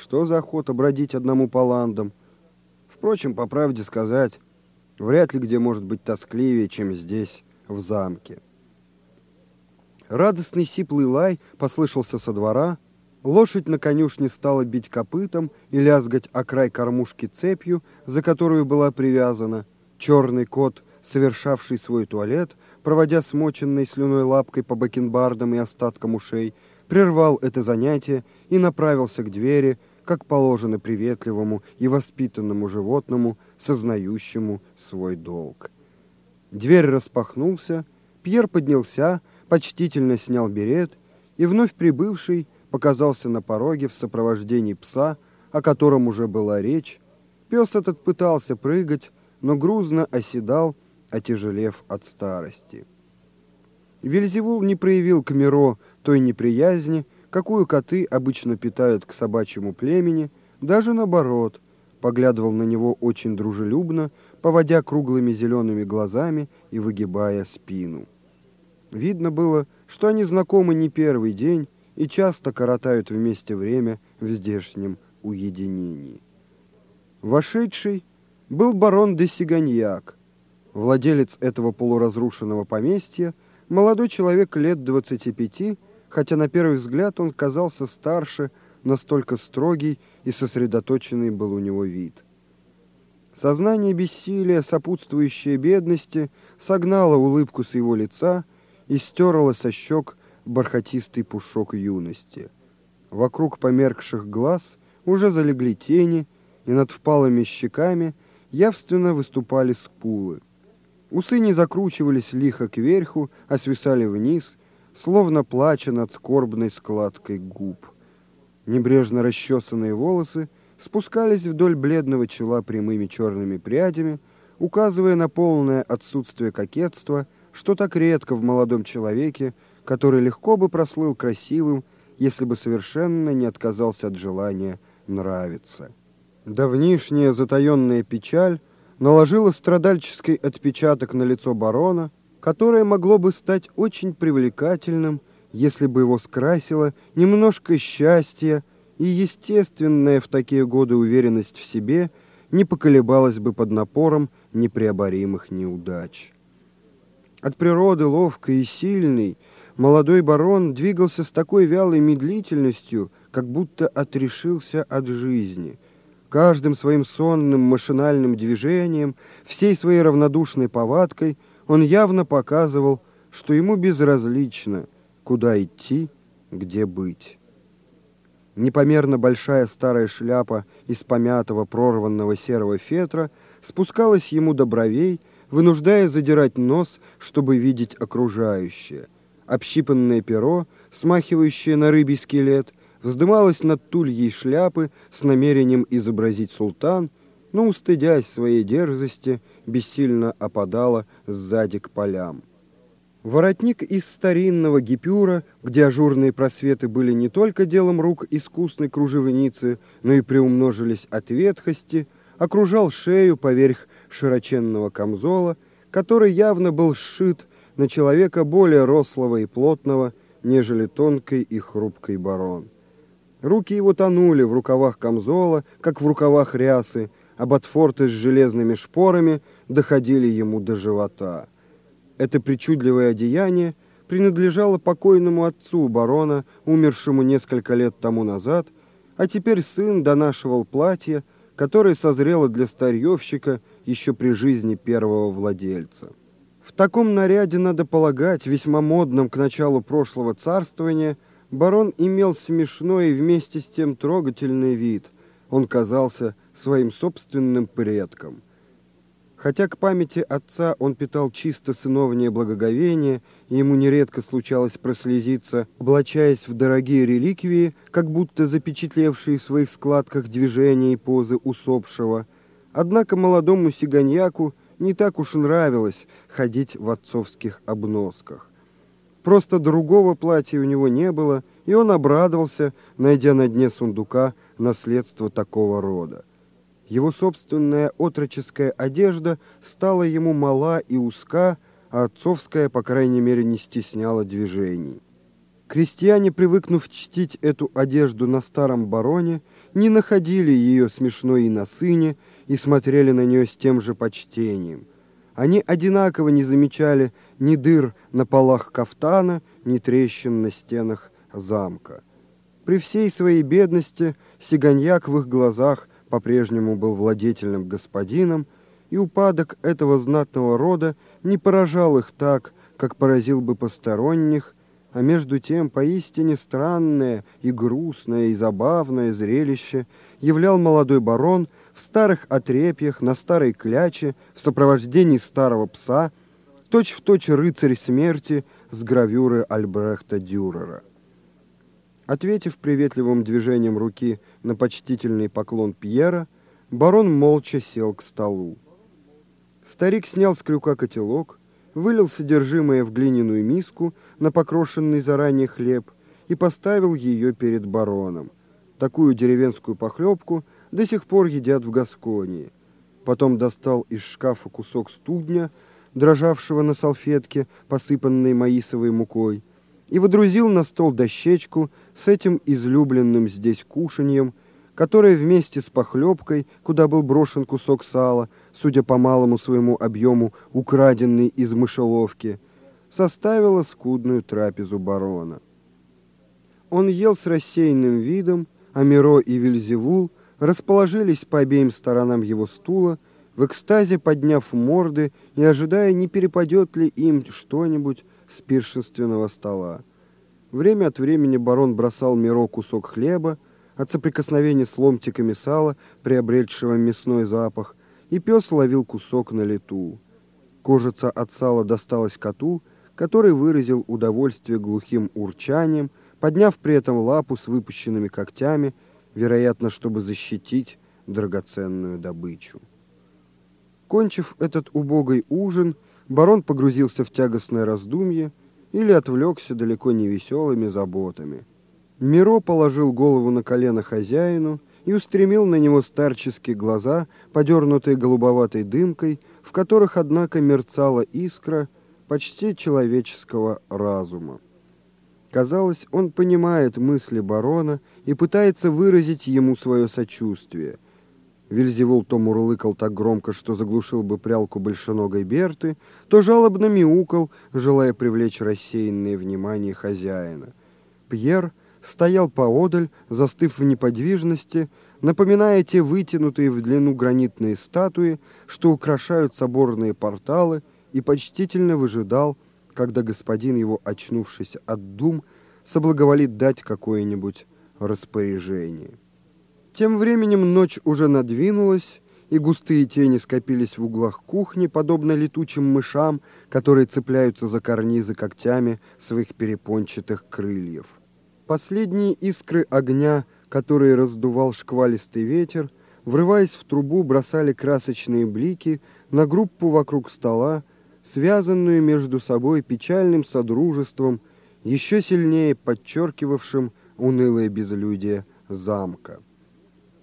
что за охота бродить одному по ландам? Впрочем, по правде сказать, вряд ли где может быть тоскливее, чем здесь, в замке. Радостный сиплый лай послышался со двора, лошадь на конюшне стала бить копытом и лязгать о край кормушки цепью, за которую была привязана. Черный кот, совершавший свой туалет, проводя смоченной слюной лапкой по бакенбардам и остаткам ушей, прервал это занятие и направился к двери, как положено приветливому и воспитанному животному, сознающему свой долг. Дверь распахнулся, Пьер поднялся, почтительно снял берет, и вновь прибывший показался на пороге в сопровождении пса, о котором уже была речь. Пес этот пытался прыгать, но грузно оседал, отяжелев от старости. Вельзевул не проявил к Миро той неприязни, какую коты обычно питают к собачьему племени, даже наоборот, поглядывал на него очень дружелюбно, поводя круглыми зелеными глазами и выгибая спину. Видно было, что они знакомы не первый день и часто коротают вместе время в здешнем уединении. Вошедший был барон де Сиганьяк, владелец этого полуразрушенного поместья, молодой человек лет двадцати пяти, хотя на первый взгляд он казался старше, настолько строгий и сосредоточенный был у него вид. Сознание бессилия, сопутствующее бедности, согнало улыбку с его лица и стерло со щек бархатистый пушок юности. Вокруг померкших глаз уже залегли тени, и над впалыми щеками явственно выступали скулы. Усы не закручивались лихо кверху, а свисали вниз, словно плача над скорбной складкой губ. Небрежно расчесанные волосы спускались вдоль бледного чела прямыми черными прядями, указывая на полное отсутствие кокетства, что так редко в молодом человеке, который легко бы прослыл красивым, если бы совершенно не отказался от желания нравиться. Давнишняя затаенная печаль наложила страдальческий отпечаток на лицо барона, которое могло бы стать очень привлекательным, если бы его скрасило немножко счастья, и естественная в такие годы уверенность в себе не поколебалась бы под напором непреоборимых неудач. От природы ловкой и сильный, молодой барон двигался с такой вялой медлительностью, как будто отрешился от жизни. Каждым своим сонным машинальным движением, всей своей равнодушной повадкой он явно показывал, что ему безразлично, куда идти, где быть. Непомерно большая старая шляпа из помятого прорванного серого фетра спускалась ему до бровей, вынуждая задирать нос, чтобы видеть окружающее. Общипанное перо, смахивающее на рыбий скелет, вздымалось над тульей шляпы с намерением изобразить султан, но, устыдясь своей дерзости, бессильно опадала сзади к полям. Воротник из старинного гипюра, где ажурные просветы были не только делом рук искусной кружевницы, но и приумножились от ветхости, окружал шею поверх широченного камзола, который явно был сшит на человека более рослого и плотного, нежели тонкой и хрупкой барон. Руки его тонули в рукавах камзола, как в рукавах рясы, а ботфорты с железными шпорами доходили ему до живота. Это причудливое одеяние принадлежало покойному отцу барона, умершему несколько лет тому назад, а теперь сын донашивал платье, которое созрело для старьевщика еще при жизни первого владельца. В таком наряде, надо полагать, весьма модном к началу прошлого царствования, барон имел смешной и вместе с тем трогательный вид. Он казался своим собственным предком. Хотя к памяти отца он питал чисто сыновнее благоговение, и ему нередко случалось прослезиться, облачаясь в дорогие реликвии, как будто запечатлевшие в своих складках движения и позы усопшего. Однако молодому сиганьяку не так уж нравилось ходить в отцовских обносках. Просто другого платья у него не было, и он обрадовался, найдя на дне сундука наследство такого рода. Его собственная отроческая одежда стала ему мала и узка, а отцовская, по крайней мере, не стесняла движений. Крестьяне, привыкнув чтить эту одежду на старом бароне, не находили ее смешной и на сыне и смотрели на нее с тем же почтением. Они одинаково не замечали ни дыр на полах кафтана, ни трещин на стенах замка. При всей своей бедности Сиганьяк в их глазах по-прежнему был владетельным господином, и упадок этого знатного рода не поражал их так, как поразил бы посторонних, а между тем поистине странное и грустное и забавное зрелище являл молодой барон в старых отрепьях, на старой кляче, в сопровождении старого пса, точь-в-точь точь рыцарь смерти с гравюры Альбрехта Дюрера. Ответив приветливым движением руки на почтительный поклон Пьера, барон молча сел к столу. Старик снял с крюка котелок, вылил содержимое в глиняную миску на покрошенный заранее хлеб и поставил ее перед бароном. Такую деревенскую похлебку до сих пор едят в Гасконии. Потом достал из шкафа кусок студня, дрожавшего на салфетке, посыпанной маисовой мукой, и водрузил на стол дощечку с этим излюбленным здесь кушаньем, которое вместе с похлебкой, куда был брошен кусок сала, судя по малому своему объему, украденный из мышеловки, составила скудную трапезу барона. Он ел с рассеянным видом, а Миро и Вильзевул расположились по обеим сторонам его стула, в экстазе подняв морды и ожидая, не перепадет ли им что-нибудь с пиршественного стола. Время от времени барон бросал Миро кусок хлеба, от соприкосновения с ломтиками сала, приобретшего мясной запах, и пес ловил кусок на лету. Кожица от сала досталась коту, который выразил удовольствие глухим урчанием, подняв при этом лапу с выпущенными когтями, вероятно, чтобы защитить драгоценную добычу. Кончив этот убогий ужин, барон погрузился в тягостное раздумье или отвлекся далеко не веселыми заботами. Миро положил голову на колено хозяину и устремил на него старческие глаза, подернутые голубоватой дымкой, в которых, однако, мерцала искра почти человеческого разума. Казалось, он понимает мысли барона и пытается выразить ему свое сочувствие. Вильзевул то мурлыкал так громко, что заглушил бы прялку большеногой Берты, то жалобно мяукал, желая привлечь рассеянное внимание хозяина. Пьер стоял поодаль, застыв в неподвижности, напоминая те вытянутые в длину гранитные статуи, что украшают соборные порталы, и почтительно выжидал, когда господин его, очнувшись от дум, соблаговолит дать какое-нибудь распоряжение. Тем временем ночь уже надвинулась, и густые тени скопились в углах кухни, подобно летучим мышам, которые цепляются за карнизы когтями своих перепончатых крыльев. Последние искры огня, которые раздувал шквалистый ветер, врываясь в трубу, бросали красочные блики на группу вокруг стола, связанную между собой печальным содружеством, еще сильнее подчеркивавшим унылое безлюдие замка.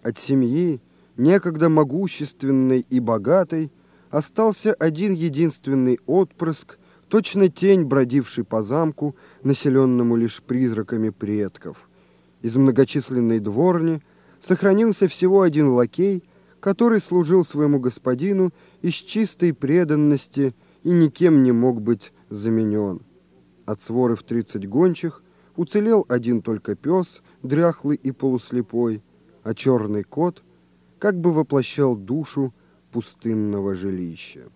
От семьи, некогда могущественной и богатой, остался один единственный отпрыск, точно тень, бродивший по замку, населенному лишь призраками предков. Из многочисленной дворни сохранился всего один лакей, который служил своему господину из чистой преданности и никем не мог быть заменен. От своры в тридцать гончих уцелел один только пес, дряхлый и полуслепой, а черный кот как бы воплощал душу пустынного жилища.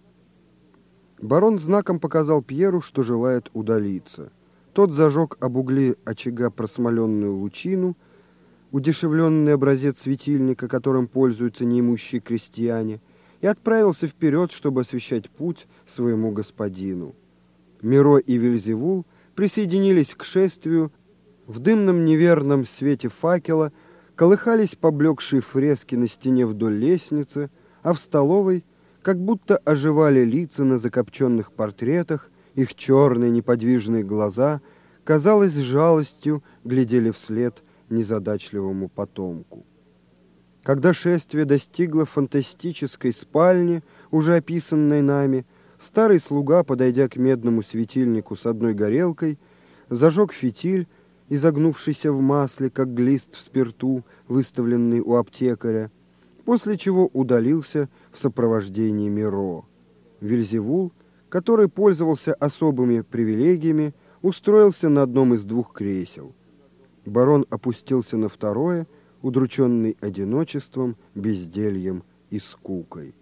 Барон знаком показал Пьеру, что желает удалиться. Тот зажег об угле очага просмоленную лучину, удешевленный образец светильника, которым пользуются неимущие крестьяне, и отправился вперед, чтобы освещать путь своему господину. Миро и Вильзевул присоединились к шествию, в дымном неверном свете факела колыхались поблекшие фрески на стене вдоль лестницы, а в столовой как будто оживали лица на закопченных портретах, их черные неподвижные глаза, казалось, жалостью глядели вслед незадачливому потомку. Когда шествие достигло фантастической спальни, уже описанной нами, старый слуга, подойдя к медному светильнику с одной горелкой, зажег фитиль изогнувшийся в масле, как глист в спирту, выставленный у аптекаря, после чего удалился в сопровождении Миро. Вильзевул, который пользовался особыми привилегиями, устроился на одном из двух кресел. Барон опустился на второе, удрученный одиночеством, бездельем и скукой.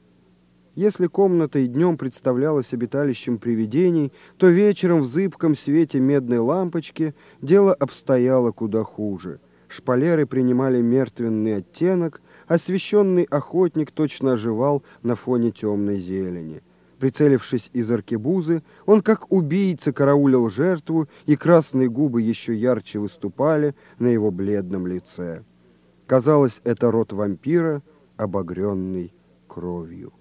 Если комната и днем представлялась обиталищем привидений, то вечером в зыбком свете медной лампочки дело обстояло куда хуже. Шпалеры принимали мертвенный оттенок, освещенный охотник точно оживал на фоне темной зелени. Прицелившись из аркебузы, он как убийца караулил жертву, и красные губы еще ярче выступали на его бледном лице. Казалось, это рот вампира, обогренный кровью.